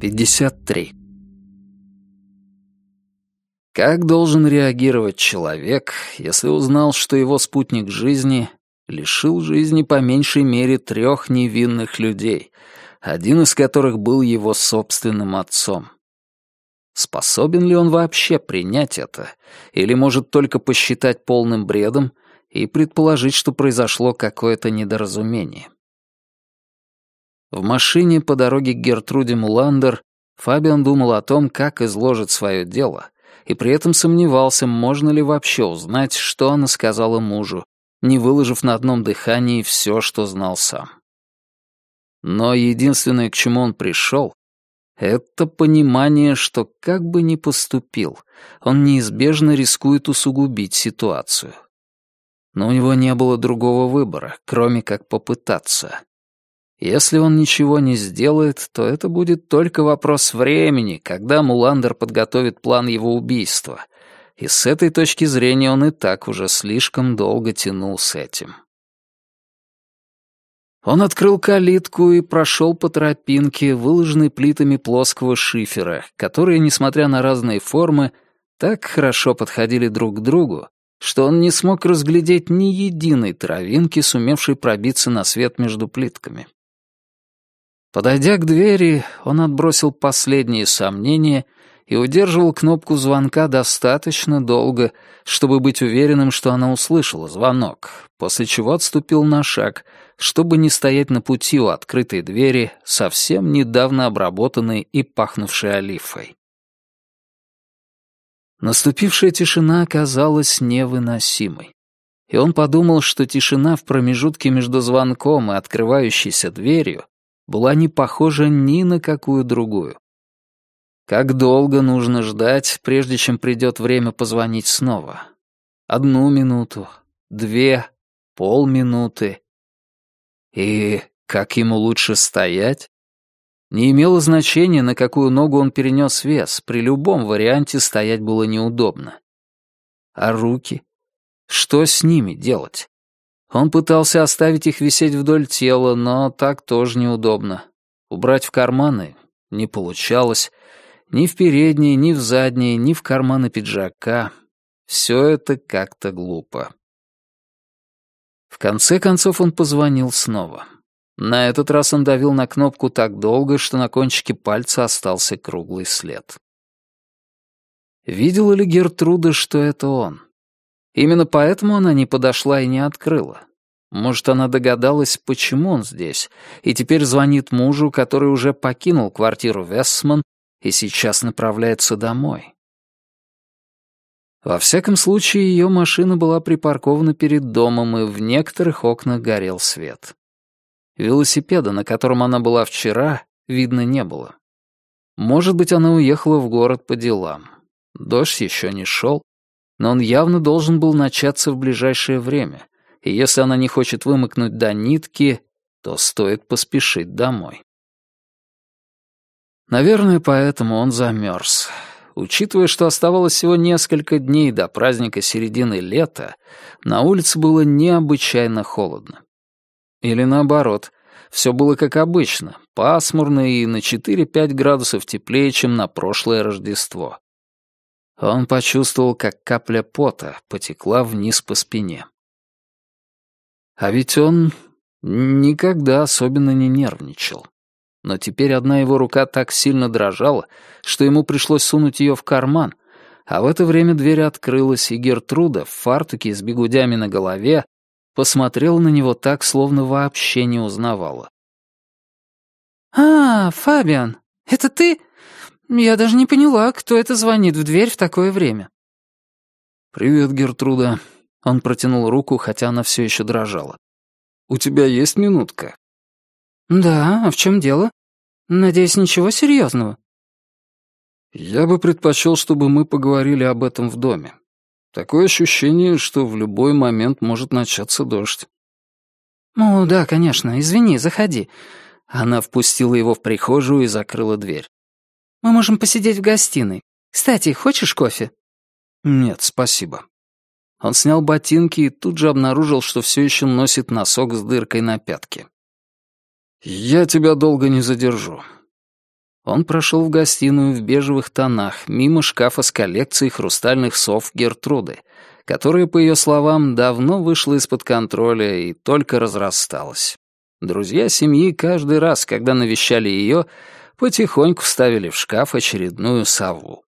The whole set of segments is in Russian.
53. Как должен реагировать человек, если узнал, что его спутник жизни лишил жизни по меньшей мере трех невинных людей, один из которых был его собственным отцом? Способен ли он вообще принять это, или может только посчитать полным бредом и предположить, что произошло какое-то недоразумение? В машине по дороге к Гертруде Муландер Фабиан думал о том, как изложит свое дело, и при этом сомневался, можно ли вообще узнать, что она сказала мужу, не выложив на одном дыхании все, что знал сам. Но единственное, к чему он пришел, это понимание, что как бы ни поступил, он неизбежно рискует усугубить ситуацию. Но у него не было другого выбора, кроме как попытаться. Если он ничего не сделает, то это будет только вопрос времени, когда Муландер подготовит план его убийства. И с этой точки зрения он и так уже слишком долго тянул с этим. Он открыл калитку и прошел по тропинке, выложенной плитами плоского шифера, которые, несмотря на разные формы, так хорошо подходили друг к другу, что он не смог разглядеть ни единой травинки, сумевшей пробиться на свет между плитками. Подойдя к двери, он отбросил последние сомнения и удерживал кнопку звонка достаточно долго, чтобы быть уверенным, что она услышала звонок, после чего отступил на шаг, чтобы не стоять на пути у открытой двери, совсем недавно обработанной и пахнувшей олифой. Наступившая тишина оказалась невыносимой. И он подумал, что тишина в промежутке между звонком и открывающейся дверью была не похожа ни на какую другую. Как долго нужно ждать, прежде чем придет время позвонить снова? Одну минуту, две, полминуты. И как ему лучше стоять? Не имело значения, на какую ногу он перенес вес, при любом варианте стоять было неудобно. А руки? Что с ними делать? Он пытался оставить их висеть вдоль тела, но так тоже неудобно. Убрать в карманы не получалось. Ни в передние, ни в задние, ни в карманы пиджака. Все это как-то глупо. В конце концов он позвонил снова. На этот раз он давил на кнопку так долго, что на кончике пальца остался круглый след. Видела ли Гертруда, что это он? Именно поэтому она не подошла и не открыла. Может, она догадалась, почему он здесь, и теперь звонит мужу, который уже покинул квартиру Вессман и сейчас направляется домой. Во всяком случае, ее машина была припаркована перед домом, и в некоторых окнах горел свет. Велосипеда, на котором она была вчера, видно не было. Может быть, она уехала в город по делам. Дождь еще не шел, но он явно должен был начаться в ближайшее время, и если она не хочет вымыкнуть до нитки, то стоит поспешить домой. Наверное, поэтому он замерз. Учитывая, что оставалось всего несколько дней до праздника середины лета, на улице было необычайно холодно. Или наоборот, все было как обычно, пасмурно и на 4-5 градусов теплее, чем на прошлое Рождество. Он почувствовал, как капля пота потекла вниз по спине. А ведь он никогда особенно не нервничал. Но теперь одна его рука так сильно дрожала, что ему пришлось сунуть ее в карман, а в это время дверь открылась, и Гертруда в фартуке с бегудями на голове посмотрела на него так, словно вообще не узнавала. «А, Фабиан, это ты? Я даже не поняла, кто это звонит в дверь в такое время». «Привет, Гертруда», он протянул руку, хотя она все еще дрожала. «У тебя есть минутка?» «Да, а в чем дело? Надеюсь, ничего серьезного?» «Я бы предпочел, чтобы мы поговорили об этом в доме. Такое ощущение, что в любой момент может начаться дождь». «О, да, конечно. Извини, заходи». Она впустила его в прихожую и закрыла дверь. «Мы можем посидеть в гостиной. Кстати, хочешь кофе?» «Нет, спасибо». Он снял ботинки и тут же обнаружил, что все еще носит носок с дыркой на пятке. «Я тебя долго не задержу». Он прошел в гостиную в бежевых тонах, мимо шкафа с коллекцией хрустальных сов Гертруды, которая, по ее словам, давно вышла из-под контроля и только разрасталась. Друзья семьи каждый раз, когда навещали ее, потихоньку ставили в шкаф очередную сову.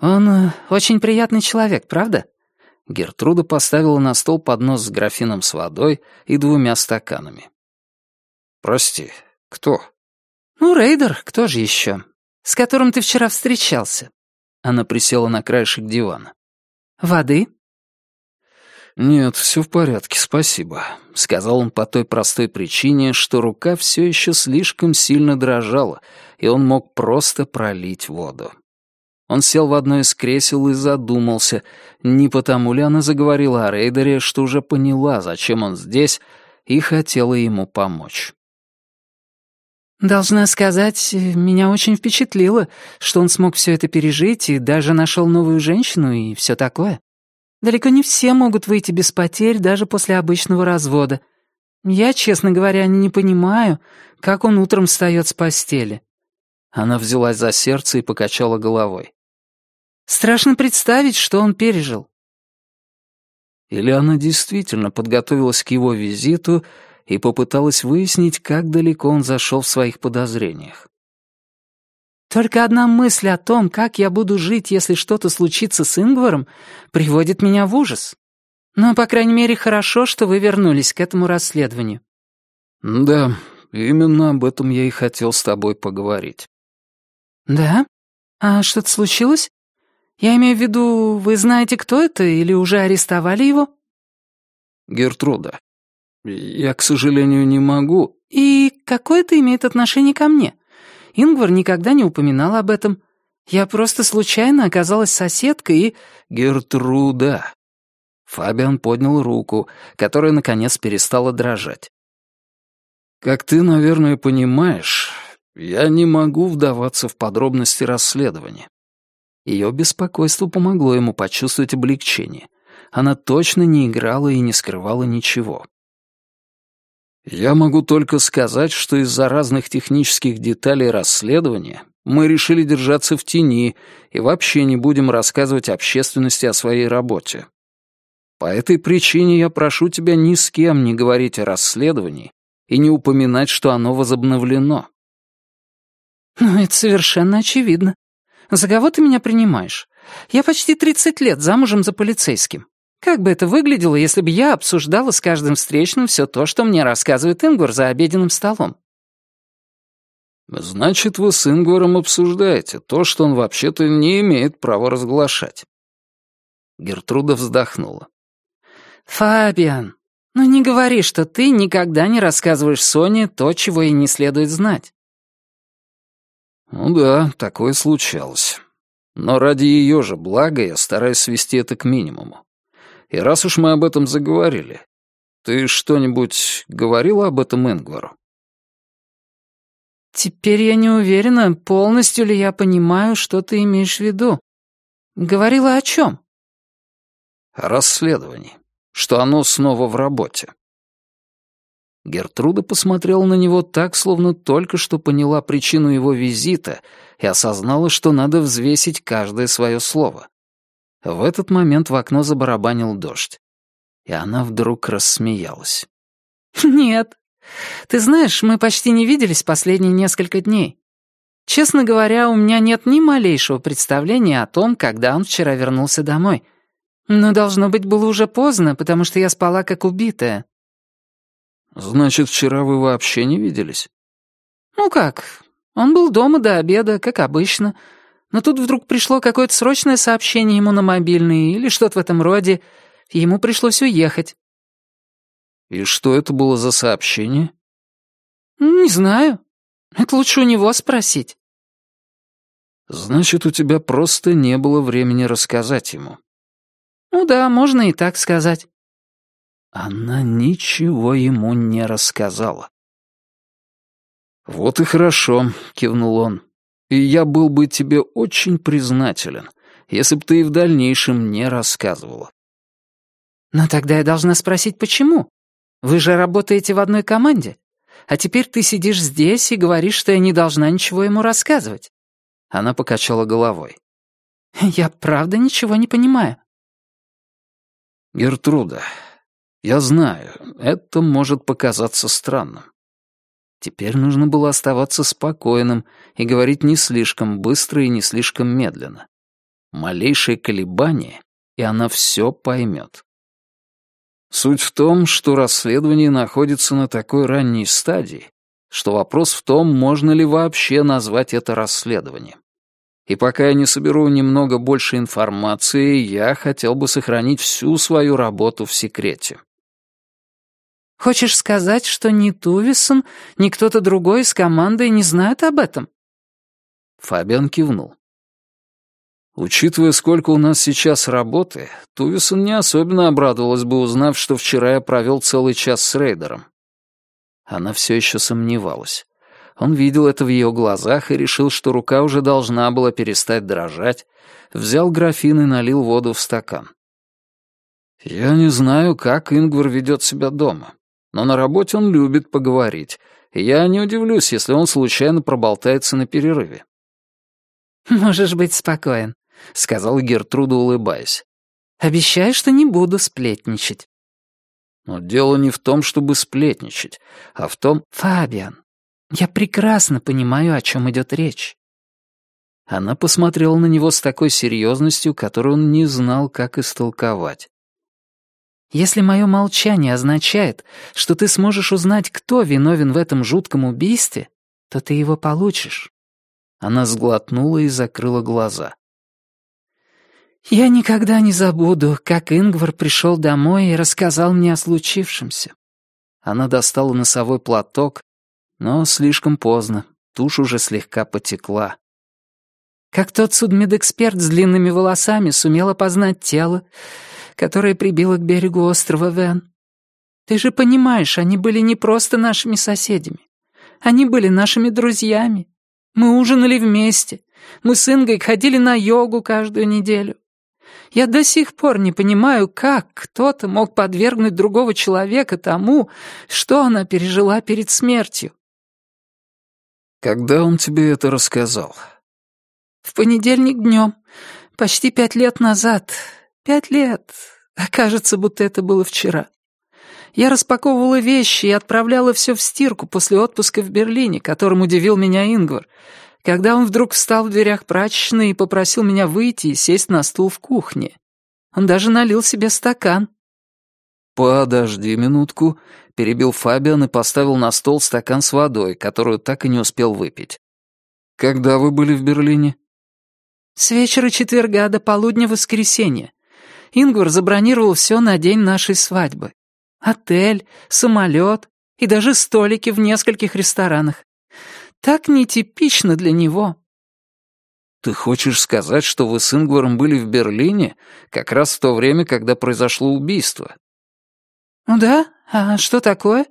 «Он э, очень приятный человек, правда?» Гертруда поставила на стол поднос с графином с водой и двумя стаканами. «Прости, кто?» «Ну, Рейдер, кто же еще? С которым ты вчера встречался?» Она присела на краешек дивана. «Воды?» «Нет, все в порядке, спасибо», — сказал он по той простой причине, что рука все еще слишком сильно дрожала, и он мог просто пролить воду. Он сел в одно из кресел и задумался, не потому ли она заговорила о Рейдере, что уже поняла, зачем он здесь, и хотела ему помочь. Должна сказать, меня очень впечатлило, что он смог все это пережить и даже нашел новую женщину и все такое. Далеко не все могут выйти без потерь даже после обычного развода. Я, честно говоря, не понимаю, как он утром встает с постели. Она взялась за сердце и покачала головой. Страшно представить, что он пережил. Или она действительно подготовилась к его визиту и попыталась выяснить, как далеко он зашел в своих подозрениях. «Только одна мысль о том, как я буду жить, если что-то случится с Ингваром, приводит меня в ужас. Но, по крайней мере, хорошо, что вы вернулись к этому расследованию». «Да, именно об этом я и хотел с тобой поговорить». «Да? А что-то случилось? Я имею в виду, вы знаете, кто это, или уже арестовали его?» «Гертруда, «Я, к сожалению, не могу». «И какое это имеет отношение ко мне? Ингвар никогда не упоминал об этом. Я просто случайно оказалась соседкой и...» «Гертруда». Фабиан поднял руку, которая, наконец, перестала дрожать. «Как ты, наверное, понимаешь, я не могу вдаваться в подробности расследования». Ее беспокойство помогло ему почувствовать облегчение. Она точно не играла и не скрывала ничего. Я могу только сказать, что из-за разных технических деталей расследования мы решили держаться в тени и вообще не будем рассказывать общественности о своей работе. По этой причине я прошу тебя ни с кем не говорить о расследовании и не упоминать, что оно возобновлено. Ну, это совершенно очевидно. За кого ты меня принимаешь? Я почти 30 лет замужем за полицейским. Как бы это выглядело, если бы я обсуждала с каждым встречным все то, что мне рассказывает Ингвар за обеденным столом? Значит, вы с Ингваром обсуждаете то, что он вообще-то не имеет права разглашать. Гертруда вздохнула. «Фабиан, ну не говори, что ты никогда не рассказываешь Соне то, чего ей не следует знать». «Ну да, такое случалось. Но ради ее же блага я стараюсь свести это к минимуму. И раз уж мы об этом заговорили, ты что-нибудь говорила об этом Ингвару? Теперь я не уверена, полностью ли я понимаю, что ты имеешь в виду. Говорила о чем? О расследовании. Что оно снова в работе. Гертруда посмотрела на него так, словно только что поняла причину его визита и осознала, что надо взвесить каждое свое слово. В этот момент в окно забарабанил дождь. И она вдруг рассмеялась. «Нет. Ты знаешь, мы почти не виделись последние несколько дней. Честно говоря, у меня нет ни малейшего представления о том, когда он вчера вернулся домой. Но, должно быть, было уже поздно, потому что я спала как убитая». «Значит, вчера вы вообще не виделись?» «Ну как, он был дома до обеда, как обычно, но тут вдруг пришло какое-то срочное сообщение ему на мобильный или что-то в этом роде, ему пришлось уехать. И что это было за сообщение? Не знаю. Это лучше у него спросить. Значит, у тебя просто не было времени рассказать ему. Ну да, можно и так сказать. Она ничего ему не рассказала. «Вот и хорошо», — кивнул он. И я был бы тебе очень признателен, если бы ты и в дальнейшем не рассказывала. Но тогда я должна спросить, почему? Вы же работаете в одной команде. а теперь ты сидишь здесь и говоришь, что я не должна ничего ему рассказывать». Она покачала головой. «Я правда ничего не понимаю». «Гертруда, я знаю, это может показаться странным. Теперь нужно было оставаться спокойным и говорить не слишком быстро и не слишком медленно. Малейшее колебание, и она все поймет. Суть в том, что расследование находится на такой ранней стадии, что вопрос в том, можно ли вообще назвать это расследованием. И пока я не соберу немного больше информации, я хотел бы сохранить всю свою работу в секрете. Хочешь сказать, что ни Тувисон, ни кто-то другой из команды не знают об этом? Фабиан кивнул. Учитывая, сколько у нас сейчас работы, Тувисон не особенно обрадовалась бы, узнав, что вчера я провел целый час с рейдером. Она все еще сомневалась. Он видел это в ее глазах и решил, что рука уже должна была перестать дрожать, взял графин и налил воду в стакан. «Я не знаю, как Ингвар ведет себя дома, но на работе он любит поговорить, и я не удивлюсь, если он случайно проболтается на перерыве». «Можешь быть спокоен. — сказала Гертруда, улыбаясь. «Обещаю, что не буду сплетничать». «Но дело не в том, чтобы сплетничать, а в том...» «Фабиан, я прекрасно понимаю, о чем идет речь». Она посмотрела на него с такой серьезностью, которую он не знал, как истолковать. «Если мое молчание означает, что ты сможешь узнать, кто виновен в этом жутком убийстве, то ты его получишь». Она сглотнула и закрыла глаза. Я никогда не забуду, как Ингвар пришел домой и рассказал мне о случившемся. Она достала носовой платок, но слишком поздно, тушь уже слегка потекла. Как тот судмедэксперт с длинными волосами сумел опознать тело, которое прибило к берегу острова Вен. Ты же понимаешь, они были не просто нашими соседями. Они были нашими друзьями. Мы ужинали вместе. Мы с Ингой ходили на йогу каждую неделю. Я до сих пор не понимаю, как кто-то мог подвергнуть другого человека тому, что она пережила перед смертью. Когда он тебе это рассказал? В понедельник днем, почти пять лет назад. Пять лет. А кажется, будто это было вчера. Я распаковывала вещи и отправляла все в стирку после отпуска в Берлине, которым удивил меня Ингвар, когда он вдруг встал в дверях прачечной и попросил меня выйти и сесть на стул в кухне. Он даже налил себе стакан. «Подожди минутку», — перебил Фабиан и поставил на стол стакан с водой, которую так и не успел выпить. «Когда вы были в Берлине?» «С вечера четверга до полудня воскресенья. Ингвар забронировал все на день нашей свадьбы. Отель, самолет и даже столики в нескольких ресторанах. Так нетипично для него». «Ты хочешь сказать, что вы с Ингваром были в Берлине как раз в то время, когда произошло убийство?» «Ну да? А что такое?»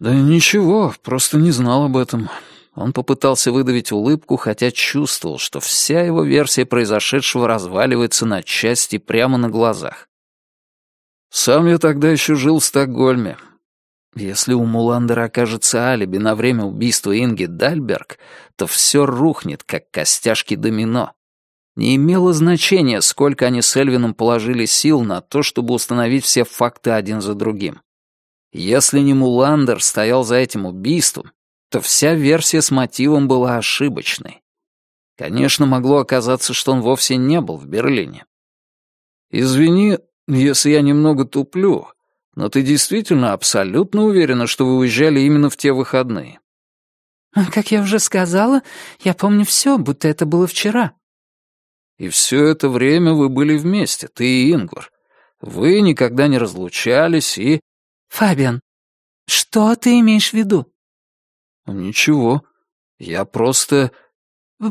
«Да ничего, просто не знал об этом». Он попытался выдавить улыбку, хотя чувствовал, что вся его версия произошедшего разваливается на части прямо на глазах. «Сам я тогда еще жил в Стокгольме, если у Муландера окажется алиби на время убийства Инги Дальберг, то все рухнет, как костяшки домино. Не имело значения, сколько они с Эльвином положили сил на то, чтобы установить все факты один за другим. Если не Муландер стоял за этим убийством, то вся версия с мотивом была ошибочной. Конечно, могло оказаться, что он вовсе не был в Берлине. «Извини, если я немного туплю», но ты действительно абсолютно уверена, что вы уезжали именно в те выходные?» «Как я уже сказала, я помню все, будто это было вчера». «И все это время вы были вместе, ты и Ингвар. Вы никогда не разлучались и...» «Фабиан, что ты имеешь в виду?» «Ничего. Я просто...»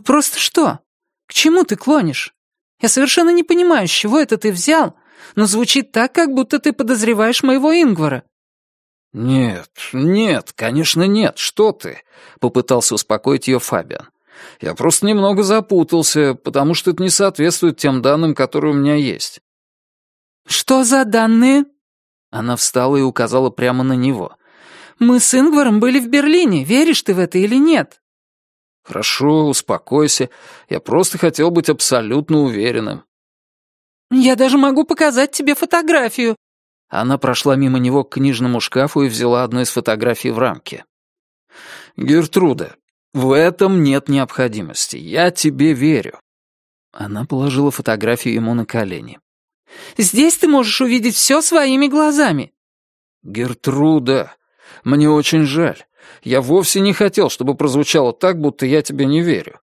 «Просто что? К чему ты клонишь? Я совершенно не понимаю, с чего это ты взял, но звучит так, как будто ты подозреваешь моего Ингвара». «Нет, нет, конечно нет, что ты?» — попытался успокоить ее Фабиан. «Я просто немного запутался, потому что это не соответствует тем данным, которые у меня есть». «Что за данные?» Она встала и указала прямо на него. Мы с Ингваром были в Берлине, веришь ты в это или нет?» «Хорошо, успокойся. Я просто хотел быть абсолютно уверенным». «Я даже могу показать тебе фотографию». Она прошла мимо него к книжному шкафу и взяла одну из фотографий в рамке. «Гертруда, в этом нет необходимости. Я тебе верю». Она положила фотографию ему на колени. «Здесь ты можешь увидеть все своими глазами». «Гертруда, мне очень жаль. Я вовсе не хотел, чтобы прозвучало так, будто я тебе не верю».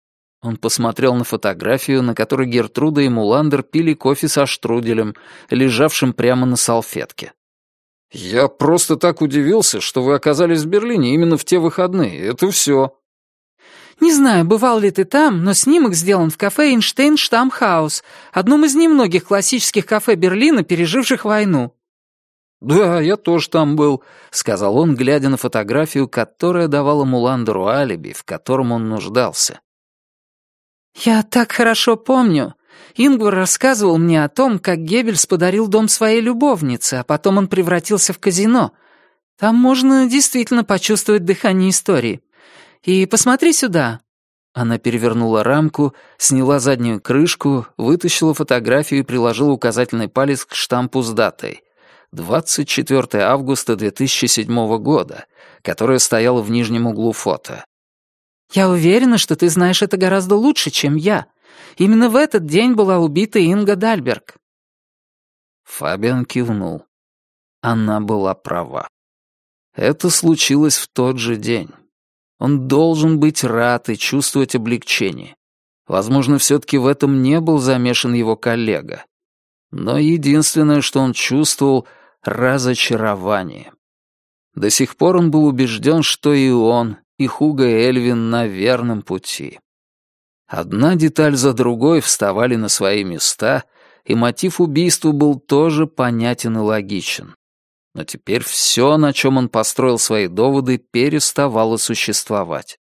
Он посмотрел на фотографию, на которой Гертруда и Муландер пили кофе со штруделем, лежавшим прямо на салфетке. «Я просто так удивился, что вы оказались в Берлине именно в те выходные. Это все». «Не знаю, бывал ли ты там, но снимок сделан в кафе «Эйнштейн Штамхаус», одном из немногих классических кафе Берлина, переживших войну. «Да, я тоже там был», — сказал он, глядя на фотографию, которая давала Муландеру алиби, в котором он нуждался. «Я так хорошо помню. Ингвар рассказывал мне о том, как Геббельс подарил дом своей любовнице, а потом он превратился в казино. Там можно действительно почувствовать дыхание истории. И посмотри сюда». Она перевернула рамку, сняла заднюю крышку, вытащила фотографию и приложила указательный палец к штампу с датой — 24 августа 2007 года, которая стояла в нижнем углу фото. «Я уверена, что ты знаешь это гораздо лучше, чем я. Именно в этот день была убита Инга Дальберг». Фабиан кивнул. Она была права. Это случилось в тот же день. Он должен быть рад и чувствовать облегчение. Возможно, все-таки в этом не был замешан его коллега. Но единственное, что он чувствовал — разочарование. До сих пор он был убежден, что и он, и Хуга Эльвин на верном пути. Одна деталь за другой вставали на свои места, и мотив убийства был тоже понятен и логичен. Но теперь все, на чем он построил свои доводы, переставало существовать.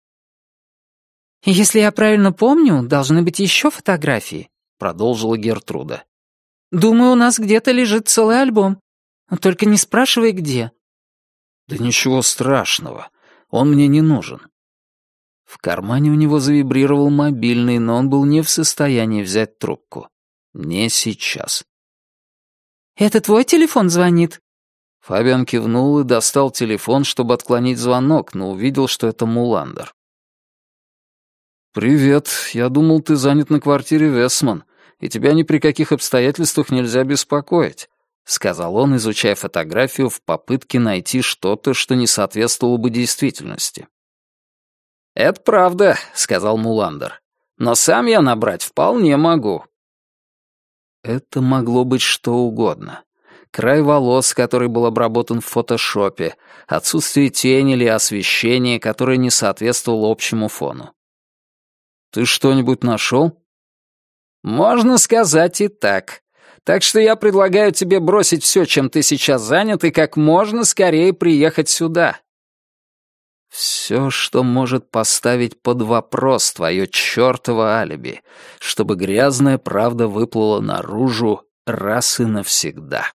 «Если я правильно помню, должны быть еще фотографии», — продолжила Гертруда. «Думаю, у нас где-то лежит целый альбом. Только не спрашивай, где». «Да ничего страшного. Он мне не нужен». В кармане у него завибрировал мобильный, но он был не в состоянии взять трубку. Не сейчас. «Это твой телефон звонит?» Фабиан кивнул и достал телефон, чтобы отклонить звонок, но увидел, что это Муландер. «Привет. Я думал, ты занят на квартире Весман, и тебя ни при каких обстоятельствах нельзя беспокоить. — сказал он, изучая фотографию в попытке найти что-то, что не соответствовало бы действительности. «Это правда», — сказал Муландер. «Но сам я набрать вполне могу». Это могло быть что угодно. Край волос, который был обработан в фотошопе, отсутствие тени или освещения, которое не соответствовало общему фону. «Ты что-нибудь нашел?» «Можно сказать и так», так что я предлагаю тебе бросить все, чем ты сейчас занят, и как можно скорее приехать сюда. Все, что может поставить под вопрос твое чертово алиби, чтобы грязная правда выплыла наружу раз и навсегда.